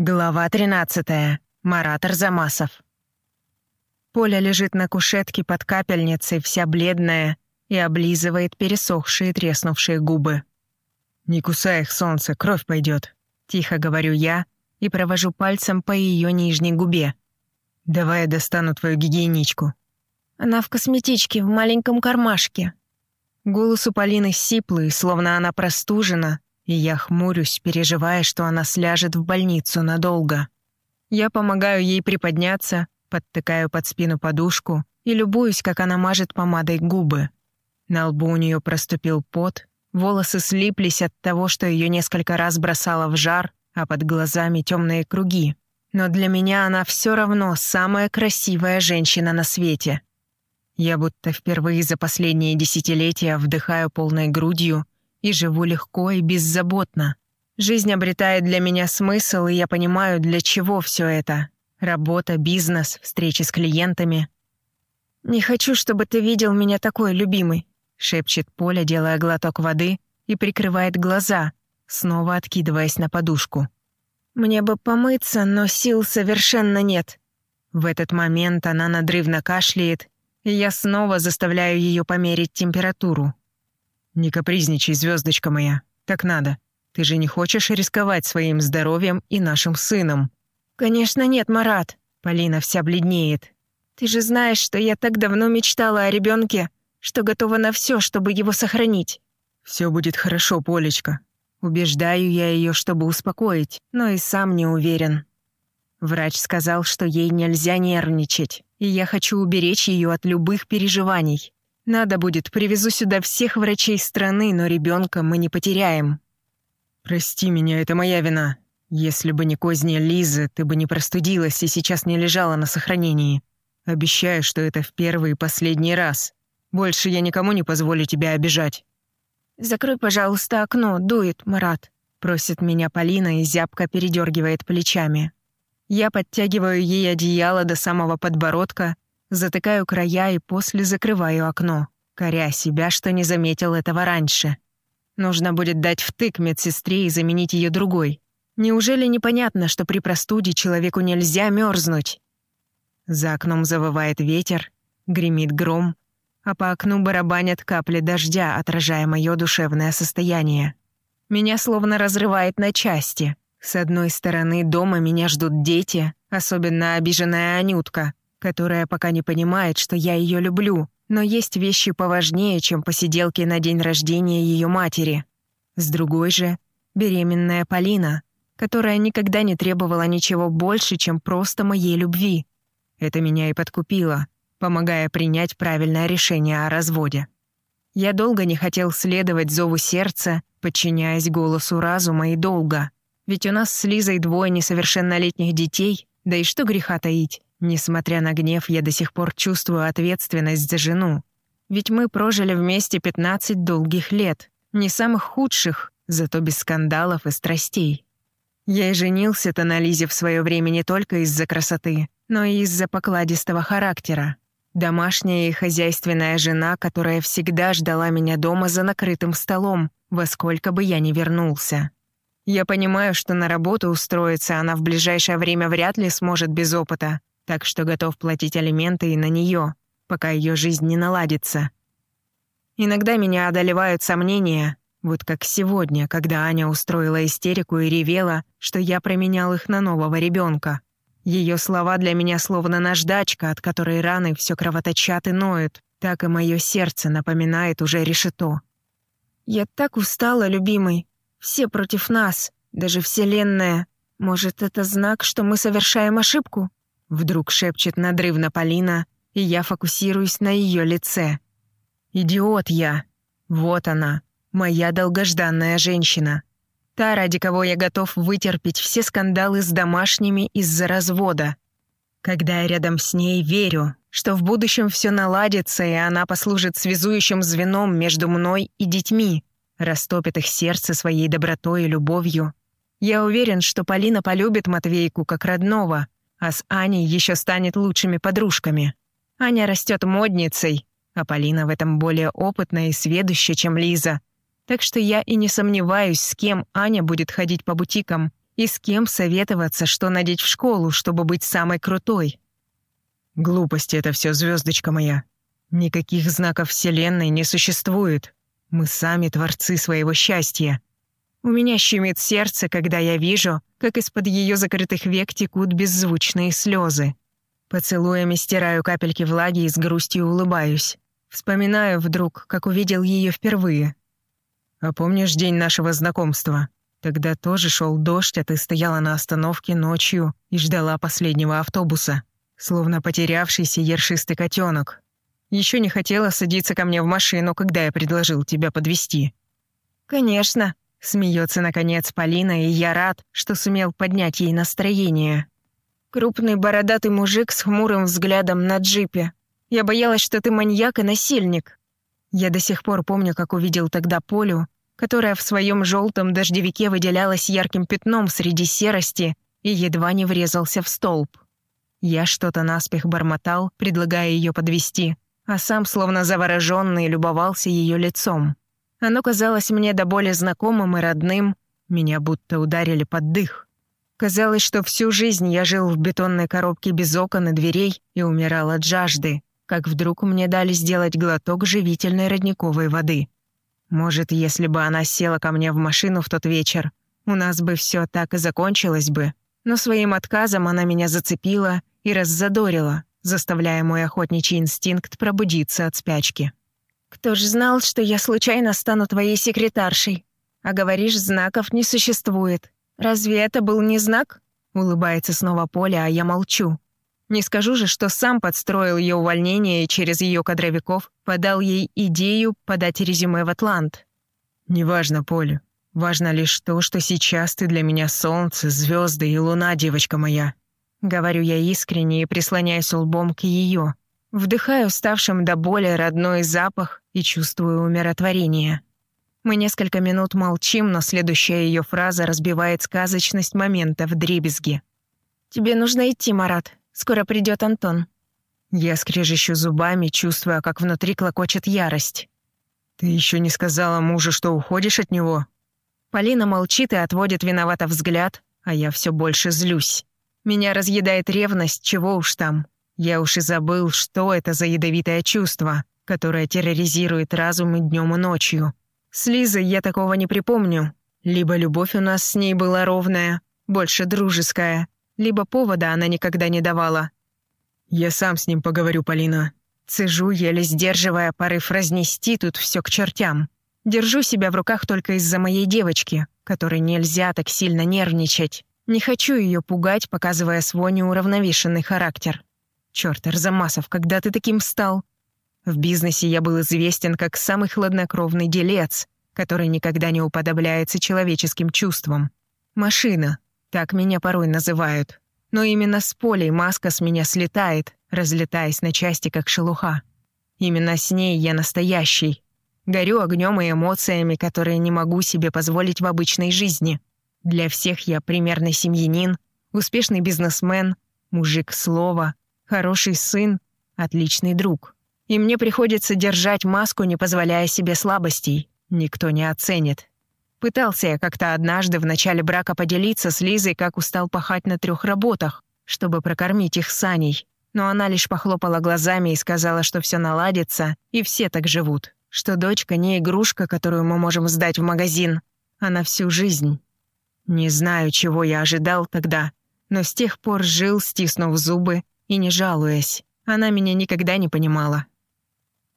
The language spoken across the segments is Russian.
Глава 13. Марат Арзамасов. Поля лежит на кушетке под капельницей, вся бледная, и облизывает пересохшие треснувшие губы. «Не кусай их, солнце, кровь пойдет», — тихо говорю я и провожу пальцем по ее нижней губе. «Давай я достану твою гигиеничку». Она в косметичке, в маленьком кармашке. Голос у Полины сиплый, словно она простужена, и я хмурюсь, переживая, что она сляжет в больницу надолго. Я помогаю ей приподняться, подтыкаю под спину подушку и любуюсь, как она мажет помадой губы. На лбу у нее проступил пот, волосы слиплись от того, что ее несколько раз бросало в жар, а под глазами темные круги. Но для меня она все равно самая красивая женщина на свете. Я будто впервые за последние десятилетия вдыхаю полной грудью и живу легко и беззаботно. Жизнь обретает для меня смысл, и я понимаю, для чего все это. Работа, бизнес, встречи с клиентами. «Не хочу, чтобы ты видел меня такой, любимый», — шепчет Поля, делая глоток воды и прикрывает глаза, снова откидываясь на подушку. «Мне бы помыться, но сил совершенно нет». В этот момент она надрывно кашляет, и я снова заставляю ее померить температуру. «Не капризничай, звездочка моя. Так надо. Ты же не хочешь рисковать своим здоровьем и нашим сыном?» «Конечно нет, Марат». Полина вся бледнеет. «Ты же знаешь, что я так давно мечтала о ребенке, что готова на все, чтобы его сохранить». Все будет хорошо, Полечка. Убеждаю я ее, чтобы успокоить, но и сам не уверен. Врач сказал, что ей нельзя нервничать, и я хочу уберечь ее от любых переживаний. Надо будет, привезу сюда всех врачей страны, но ребенка мы не потеряем. Прости меня, это моя вина. Если бы не козни Лизы, ты бы не простудилась и сейчас не лежала на сохранении. Обещаю, что это в первый и последний раз. Больше я никому не позволю тебя обижать. «Закрой, пожалуйста, окно, дует, Марат», — просит меня Полина и зябко передергивает плечами. Я подтягиваю ей одеяло до самого подбородка Затыкаю края и после закрываю окно, коря себя, что не заметил этого раньше. Нужно будет дать втык медсестре и заменить ее другой. Неужели непонятно, что при простуде человеку нельзя мерзнуть? За окном завывает ветер, гремит гром, а по окну барабанят капли дождя, отражая мое душевное состояние. Меня словно разрывает на части. С одной стороны, дома меня ждут дети, особенно обиженная Анютка, которая пока не понимает, что я ее люблю, но есть вещи поважнее, чем посиделки на день рождения ее матери. С другой же — беременная Полина, которая никогда не требовала ничего больше, чем просто моей любви. Это меня и подкупило, помогая принять правильное решение о разводе. Я долго не хотел следовать зову сердца, подчиняясь голосу разума и долга. Ведь у нас с Лизой двое несовершеннолетних детей, да и что греха таить. Несмотря на гнев, я до сих пор чувствую ответственность за жену. Ведь мы прожили вместе 15 долгих лет. Не самых худших, зато без скандалов и страстей. Я и женился-то на Лизе в свое время не только из-за красоты, но и из-за покладистого характера. Домашняя и хозяйственная жена, которая всегда ждала меня дома за накрытым столом, во сколько бы я ни вернулся. Я понимаю, что на работу устроиться она в ближайшее время вряд ли сможет без опыта, так что готов платить алименты и на нее, пока ее жизнь не наладится. Иногда меня одолевают сомнения, вот как сегодня, когда Аня устроила истерику и ревела, что я променял их на нового ребенка. Ее слова для меня словно наждачка, от которой раны все кровоточат и ноют, так и мое сердце напоминает уже решето. «Я так устала, любимый. Все против нас, даже Вселенная. Может, это знак, что мы совершаем ошибку?» Вдруг шепчет надрывно Полина, и я фокусируюсь на ее лице. «Идиот я! Вот она, моя долгожданная женщина. Та, ради кого я готов вытерпеть все скандалы с домашними из-за развода. Когда я рядом с ней, верю, что в будущем все наладится, и она послужит связующим звеном между мной и детьми, растопит их сердце своей добротой и любовью. Я уверен, что Полина полюбит Матвейку как родного, а с Аней еще станет лучшими подружками. Аня растет модницей, а Полина в этом более опытная и сведущая, чем Лиза. Так что я и не сомневаюсь, с кем Аня будет ходить по бутикам И с кем советоваться, что надеть в школу, чтобы быть самой крутой? Глупости это все, звездочка моя. Никаких знаков Вселенной не существует. Мы сами творцы своего счастья. У меня щемит сердце, когда я вижу, как из-под ее закрытых век текут беззвучные слезы. Поцелуями стираю капельки влаги и с грустью улыбаюсь. Вспоминаю вдруг, как увидел ее впервые. «А помнишь день нашего знакомства? Тогда тоже шел дождь, а ты стояла на остановке ночью и ждала последнего автобуса, словно потерявшийся ершистый котенок. Еще не хотела садиться ко мне в машину, когда я предложил тебя подвести. «Конечно», — смеется наконец Полина, и я рад, что сумел поднять ей настроение. «Крупный бородатый мужик с хмурым взглядом на джипе. Я боялась, что ты маньяк и насильник». Я до сих пор помню, как увидел тогда Полю, которая в своем желтом дождевике выделялась ярким пятном среди серости и едва не врезался в столб. Я что-то наспех бормотал, предлагая ее подвести, а сам, словно завороженный, любовался ее лицом. Оно казалось мне до боли знакомым и родным, меня будто ударили под дых. Казалось, что всю жизнь я жил в бетонной коробке без окон и дверей и умирал от жажды, как вдруг мне дали сделать глоток живительной родниковой воды. Может, если бы она села ко мне в машину в тот вечер, у нас бы все так и закончилось бы. Но своим отказом она меня зацепила и раззадорила, заставляя мой охотничий инстинкт пробудиться от спячки. «Кто ж знал, что я случайно стану твоей секретаршей? А говоришь, знаков не существует. Разве это был не знак?» Улыбается снова Поля, а я молчу. Не скажу же, что сам подстроил ее увольнение и через ее кадровиков подал ей идею подать резюме в Атлант. «Неважно, Поля. Важно лишь то, что сейчас ты для меня солнце, звезды и луна, девочка моя. Говорю я искренне и прислоняюсь лбом к ее. Вдыхаю ставшим до боли родной запах и чувствую умиротворение. Мы несколько минут молчим, но следующая ее фраза разбивает сказочность момента в дребезге. «Тебе нужно идти, Марат. Скоро придет Антон». Я скрежещу зубами, чувствуя, как внутри клокочет ярость. «Ты еще не сказала мужу, что уходишь от него?» Полина молчит и отводит виновато взгляд, а я все больше злюсь. Меня разъедает ревность, чего уж там. Я уж и забыл, что это за ядовитое чувство, которое терроризирует разум и днем, и ночью. С Лизой я такого не припомню. Либо любовь у нас с ней была ровная, больше дружеская, либо повода она никогда не давала. «Я сам с ним поговорю, Полина». Цежу, еле сдерживая порыв разнести тут все к чертям. Держу себя в руках только из-за моей девочки, которой нельзя так сильно нервничать. Не хочу ее пугать, показывая свой неуравновешенный характер. Черт, Арзамасов, когда ты таким стал? В бизнесе я был известен как самый хладнокровный делец, который никогда не уподобляется человеческим чувствам. Машина, так меня порой называют. Но именно с полей маска с меня слетает, разлетаясь на части, как шелуха. Именно с ней я настоящий. Горю огнем и эмоциями, которые не могу себе позволить в обычной жизни. Для всех я примерный семьянин, успешный бизнесмен, мужик слова, хороший сын, отличный друг. И мне приходится держать маску, не позволяя себе слабостей. Никто не оценит. Пытался я как-то однажды в начале брака поделиться с Лизой, как устал пахать на трех работах, чтобы прокормить их с Аней. Но она лишь похлопала глазами и сказала, что все наладится, и все так живут. Что дочка не игрушка, которую мы можем сдать в магазин, а на всю жизнь. Не знаю, чего я ожидал тогда, но с тех пор жил, стиснув зубы и не жалуясь. Она меня никогда не понимала.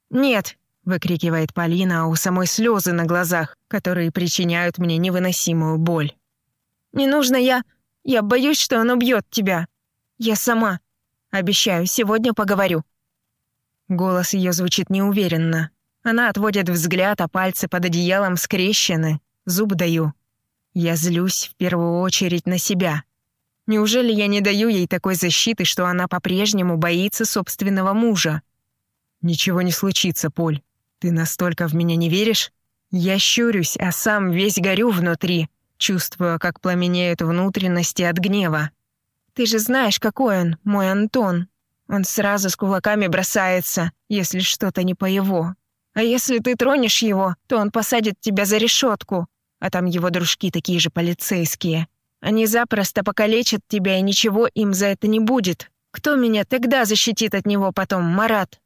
«Нет!» — выкрикивает Полина, а у самой слезы на глазах, которые причиняют мне невыносимую боль. «Не нужно я... Я боюсь, что он убьет тебя. Я сама. Обещаю, сегодня поговорю». Голос ее звучит неуверенно. Она отводит взгляд, а пальцы под одеялом скрещены. Зуб даю. Я злюсь в первую очередь на себя. Неужели я не даю ей такой защиты, что она по-прежнему боится собственного мужа? Ничего не случится, Поль. Ты настолько в меня не веришь? Я щурюсь, а сам весь горю внутри, чувствуя, как пламенеют внутренности от гнева. Ты же знаешь, какой он, мой Антон. Он сразу с кулаками бросается, если что-то не по его. А если ты тронешь его, то он посадит тебя за решетку, а там его дружки такие же полицейские. Они запросто покалечат тебя, и ничего им за это не будет. Кто меня тогда защитит от него потом, Марат?»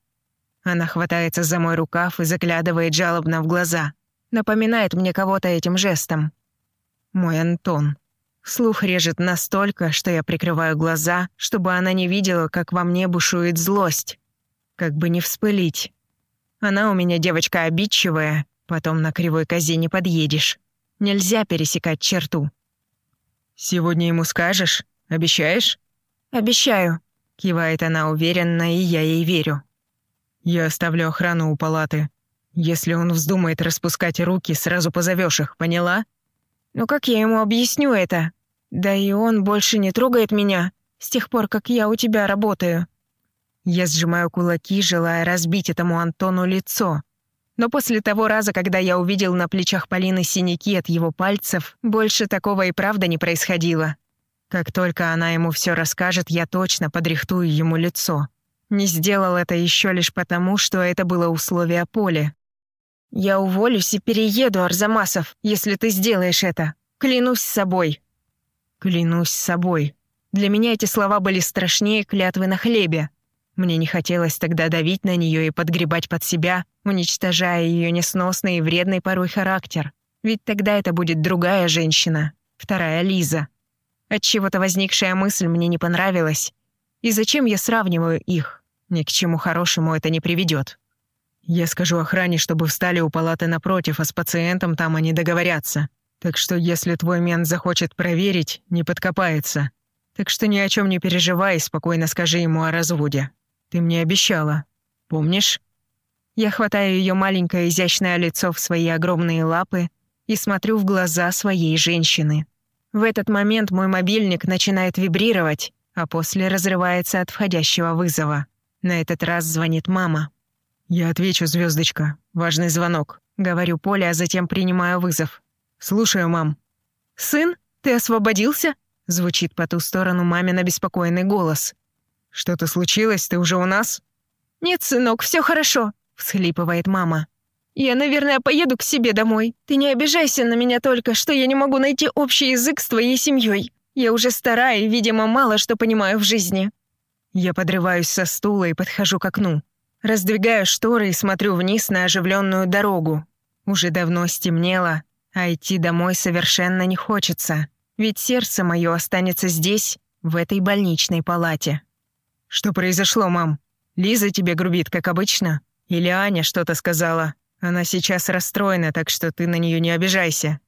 Она хватается за мой рукав и заглядывает жалобно в глаза. Напоминает мне кого-то этим жестом. Мой Антон. Слух режет настолько, что я прикрываю глаза, чтобы она не видела, как во мне бушует злость. Как бы не вспылить. Она у меня девочка обидчивая, потом на кривой козе не подъедешь. Нельзя пересекать черту. «Сегодня ему скажешь? Обещаешь?» «Обещаю», — кивает она уверенно, и я ей верю. «Я оставлю охрану у палаты. Если он вздумает распускать руки, сразу позовешь их, поняла?» «Ну как я ему объясню это? Да и он больше не трогает меня с тех пор, как я у тебя работаю». Я сжимаю кулаки, желая разбить этому Антону лицо, но после того раза, когда я увидел на плечах Полины синяки от его пальцев, больше такого и правда не происходило. Как только она ему все расскажет, я точно подрихтую ему лицо. Не сделал это еще лишь потому, что это было условие Поли. «Я уволюсь и перееду, Арзамасов, если ты сделаешь это. Клянусь собой». «Клянусь собой». Для меня эти слова были страшнее клятвы на хлебе. Мне не хотелось тогда давить на нее и подгребать под себя, уничтожая ее несносный и вредный порой характер. Ведь тогда это будет другая женщина, вторая Лиза. Отчего-то возникшая мысль мне не понравилась. И зачем я сравниваю их? Ни к чему хорошему это не приведет. Я скажу охране, чтобы встали у палаты напротив, а с пациентом там они договорятся. Так что если твой мент захочет проверить, не подкопается. Так что ни о чем не переживай, спокойно скажи ему о разводе. Ты мне обещала. Помнишь?» Я хватаю ее маленькое изящное лицо в свои огромные лапы и смотрю в глаза своей женщины. В этот момент мой мобильник начинает вибрировать, а после разрывается от входящего вызова. На этот раз звонит мама. «Я отвечу, звездочка. Важный звонок», — говорю Поле, а затем принимаю вызов. «Слушаю, мам». «Сын, ты освободился?» — звучит по ту сторону мамин обеспокоенный голос. «Что-то случилось? Ты уже у нас?» «Нет, сынок, все хорошо», — всхлипывает мама. «Я, наверное, поеду к себе домой. Ты не обижайся на меня только, что я не могу найти общий язык с твоей семьей. Я уже старая и, видимо, мало что понимаю в жизни». Я подрываюсь со стула и подхожу к окну. Раздвигаю шторы и смотрю вниз на оживленную дорогу. Уже давно стемнело, а идти домой совершенно не хочется. Ведь сердце мое останется здесь, в этой больничной палате. «Что произошло, мам? Лиза тебе грубит, как обычно? Или Аня что-то сказала? Она сейчас расстроена, так что ты на нее не обижайся».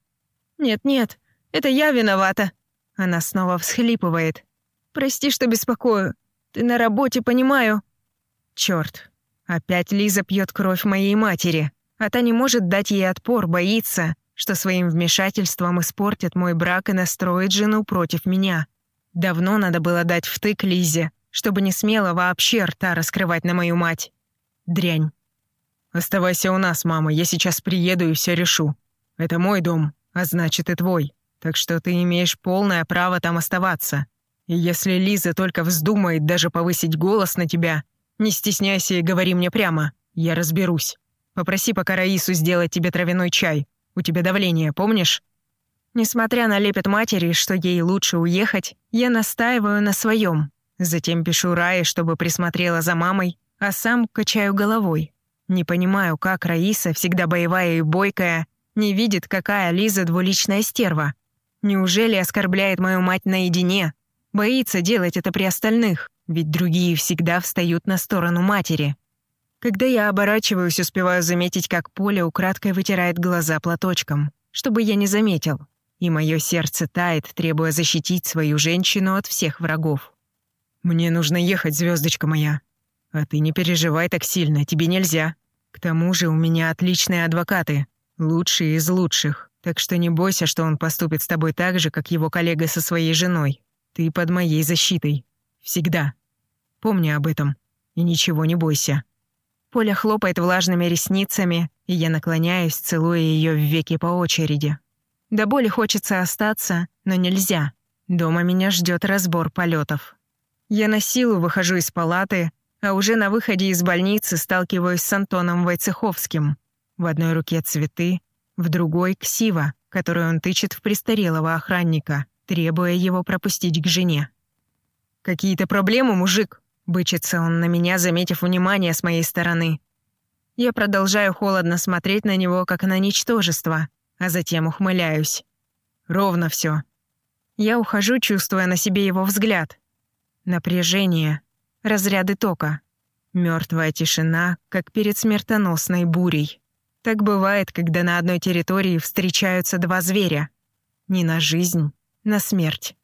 «Нет-нет, это я виновата». Она снова всхлипывает. «Прости, что беспокою. Ты на работе, понимаю». Черт, опять Лиза пьет кровь моей матери, а та не может дать ей отпор, боится, что своим вмешательством испортит мой брак и настроит жену против меня. Давно надо было дать втык Лизе, чтобы не смело вообще рта раскрывать на мою мать. Дрянь. Оставайся у нас, мама, я сейчас приеду и все решу. Это мой дом, а значит и твой. Так что ты имеешь полное право там оставаться. И если Лиза только вздумает даже повысить голос на тебя, не стесняйся и говори мне прямо. Я разберусь. Попроси пока Раису сделать тебе травяной чай. У тебя давление, помнишь? Несмотря на лепет матери, что ей лучше уехать, я настаиваю на своем. Затем пишу Рае, чтобы присмотрела за мамой, а сам качаю головой. Не понимаю, как Раиса, всегда боевая и бойкая, не видит, какая Лиза двуличная стерва. Неужели оскорбляет мою мать наедине? Боится делать это при остальных, ведь другие всегда встают на сторону матери. Когда я оборачиваюсь, успеваю заметить, как Поля украдкой вытирает глаза платочком, чтобы я не заметил. И мое сердце тает, требуя защитить свою женщину от всех врагов. «Мне нужно ехать, звездочка моя. А ты не переживай так сильно, тебе нельзя. К тому же у меня отличные адвокаты, лучшие из лучших, так что не бойся, что он поступит с тобой так же, как его коллега со своей женой. Ты под моей защитой. Всегда. Помни об этом. И ничего не бойся». Поля хлопает влажными ресницами, и я наклоняюсь, целуя ее в веки по очереди. До боли хочется остаться, но нельзя. Дома меня ждет разбор полетов. Я на силу выхожу из палаты, а уже на выходе из больницы сталкиваюсь с Антоном Войцеховским. В одной руке цветы, в другой — ксива, которую он тычет в престарелого охранника. требуя его пропустить к жене. «Какие-то проблемы, мужик?» — бычится он на меня, заметив внимание с моей стороны. Я продолжаю холодно смотреть на него, как на ничтожество, а затем ухмыляюсь. Ровно все. Я ухожу, чувствуя на себе его взгляд. Напряжение, разряды тока. Мертвая тишина, как перед смертоносной бурей. Так бывает, когда на одной территории встречаются два зверя. Не на жизнь, на смерть.